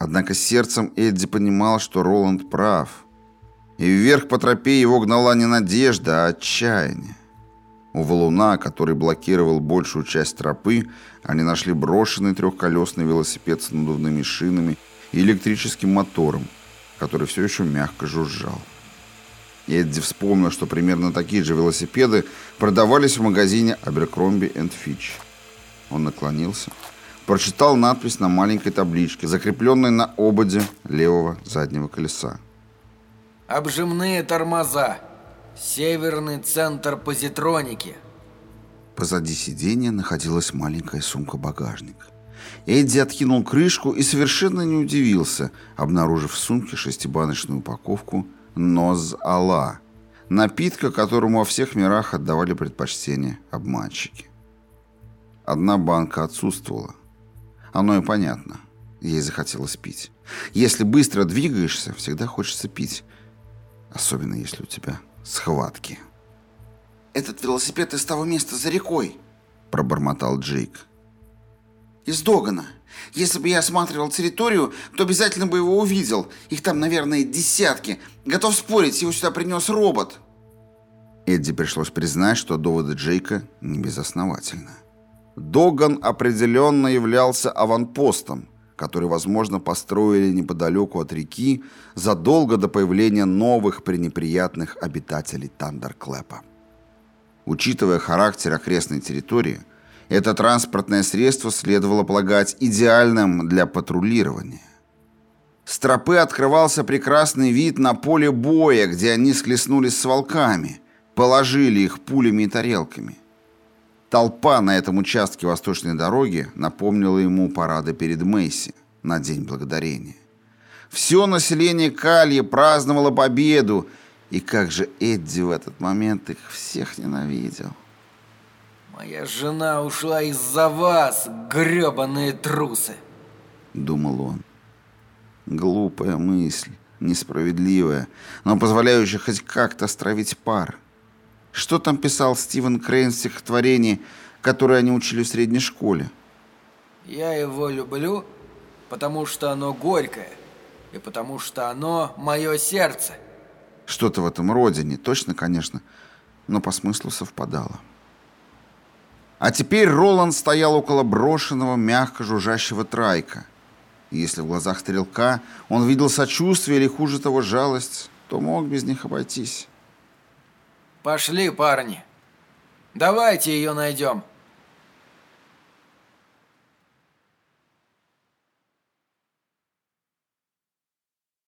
Однако сердцем Эдди понимал, что Роланд прав. И вверх по тропе его гнала не надежда, а отчаяние. У валуна, который блокировал большую часть тропы, они нашли брошенный трехколесный велосипед с надувными шинами и электрическим мотором, который все еще мягко жужжал. Эдди вспомнил, что примерно такие же велосипеды продавались в магазине Abercrombie Fitch. Он наклонился, прочитал надпись на маленькой табличке, закрепленной на ободе левого заднего колеса. «Обжимные тормоза. Северный центр позитроники». Позади сиденья находилась маленькая сумка-багажник. Эдди откинул крышку и совершенно не удивился, обнаружив в сумке шестибаночную упаковку «Ноз-Ала», напитка, которому во всех мирах отдавали предпочтение обманщики. Одна банка отсутствовала. Оно и понятно. Ей захотелось пить. Если быстро двигаешься, всегда хочется пить. Особенно если у тебя схватки. «Этот велосипед из того места за рекой», — пробормотал Джейк. «Из Догана. Если бы я осматривал территорию, то обязательно бы его увидел. Их там, наверное, десятки. Готов спорить, его сюда принес робот». Эдди пришлось признать, что доводы Джейка не безосновательны. Доган определенно являлся аванпостом, который, возможно, построили неподалеку от реки задолго до появления новых пренеприятных обитателей Тандерклэпа. Учитывая характер окрестной территории, это транспортное средство следовало полагать идеальным для патрулирования. С тропы открывался прекрасный вид на поле боя, где они схлестнулись с волками, положили их пулями и тарелками. Толпа на этом участке восточной дороги напомнила ему парады перед Мэйси на День Благодарения. Все население Кальи праздновало победу, и как же Эдди в этот момент их всех ненавидел. «Моя жена ушла из-за вас, гребаные трусы!» — думал он. Глупая мысль, несправедливая, но позволяющая хоть как-то стравить пар — что там писал Стивен Крейн в стихотворении, которое они учили в средней школе? «Я его люблю, потому что оно горькое, и потому что оно мое сердце». Что-то в этом роде, не точно, конечно, но по смыслу совпадало. А теперь Роланд стоял около брошенного, мягко жужжащего трайка. И если в глазах стрелка он видел сочувствие или, хуже того, жалость, то мог без них обойтись. Пошли, парни. Давайте ее найдем.